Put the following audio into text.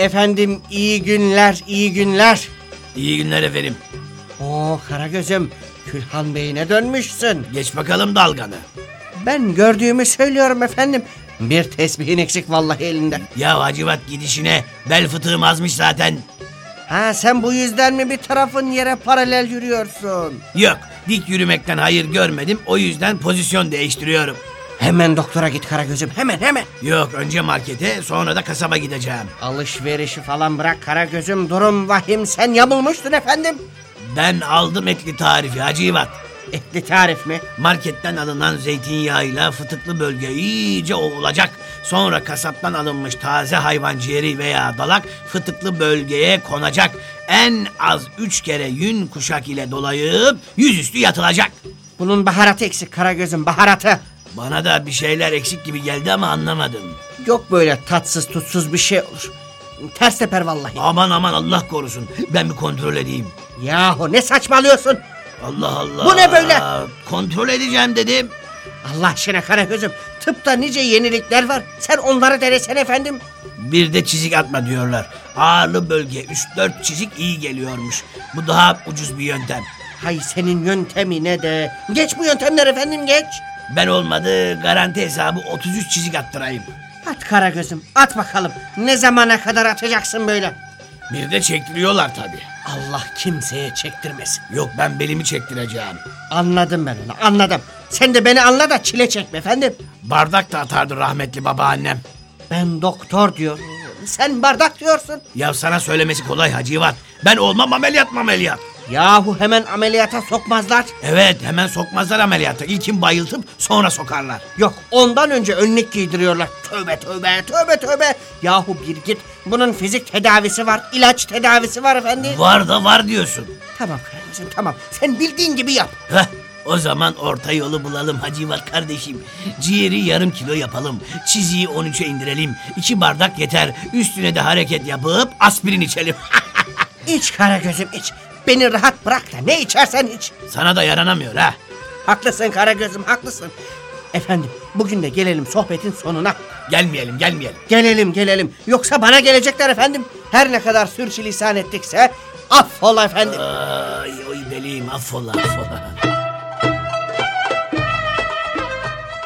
Efendim iyi günler, iyi günler. İyi günler efendim. Oo Karagöz'üm, Külhan Bey'ine dönmüşsün. Geç bakalım dalganı. Ben gördüğümü söylüyorum efendim. Bir tesbihin eksik vallahi elinde. Ya Hacivat gidişine bel fıtığım azmış zaten. Ha sen bu yüzden mi bir tarafın yere paralel yürüyorsun? Yok dik yürümekten hayır görmedim o yüzden pozisyon değiştiriyorum. Hemen doktora git Karagöz'üm hemen hemen. Yok önce markete sonra da kasaba gideceğim. Alışverişi falan bırak Karagöz'üm durum vahim sen yamulmuştun efendim. Ben aldım etli tarifi Hacivat. Etli tarif mi? Marketten alınan zeytinyağıyla fıtıklı bölge iyice ovulacak. Sonra kasaptan alınmış taze hayvan ciğeri veya dalak fıtıklı bölgeye konacak. En az üç kere yün kuşak ile dolayıp yüzüstü yatılacak. Bunun baharatı eksik Karagöz'üm baharatı. Bana da bir şeyler eksik gibi geldi ama anlamadım. Yok böyle tatsız tutsuz bir şey olur. Ters teper vallahi. Aman aman Allah korusun. Ben bir kontrol edeyim. Yahu ne saçmalıyorsun? Allah Allah. Bu ne böyle? Kontrol edeceğim dedim. Allah aşkına Karagöz'üm tıpta nice yenilikler var. Sen onları denesen efendim. Bir de çizik atma diyorlar. Ağırlı bölge 3-4 çizik iyi geliyormuş. Bu daha ucuz bir yöntem. Hay senin yöntemine de. Geç bu yöntemler efendim geç. Ben olmadı garanti hesabı 33 çizik attırayım. At Karagöz'üm at bakalım. Ne zamana kadar atacaksın böyle? Bir de çektiriyorlar tabii. Allah kimseye çektirmesin. Yok ben belimi çektireceğim. Anladım ben onu anladım. Sen de beni anla da çile çekme efendim. Bardak da atardı rahmetli babaannem. Ben doktor diyorum. Sen bardak diyorsun. Ya sana söylemesi kolay Hacivat. Ben olmam ameliyat ameliyat. Yahu hemen ameliyata sokmazlar. Evet hemen sokmazlar ameliyata. İlkin bayıltıp sonra sokarlar. Yok ondan önce önlük giydiriyorlar. Tövbe tövbe tövbe tövbe. Yahu bir git. Bunun fizik tedavisi var. ilaç tedavisi var efendim. Var da var diyorsun. Tamam kardeşim tamam. Sen bildiğin gibi yap. Heh, o zaman orta yolu bulalım Hacivat kardeşim. Ciğeri yarım kilo yapalım. Çiziyi 13'e indirelim. İki bardak yeter. Üstüne de hareket yapıp aspirin içelim. İç Karagöz'üm iç. Beni rahat bırak da ne içersen iç. Sana da yaranamıyor ha. Haklısın Karagöz'üm haklısın. Efendim bugün de gelelim sohbetin sonuna. Gelmeyelim gelmeyelim. Gelelim gelelim. Yoksa bana gelecekler efendim. Her ne kadar sürçülisan ettikse affola efendim. Ay oy beliyim affola affola.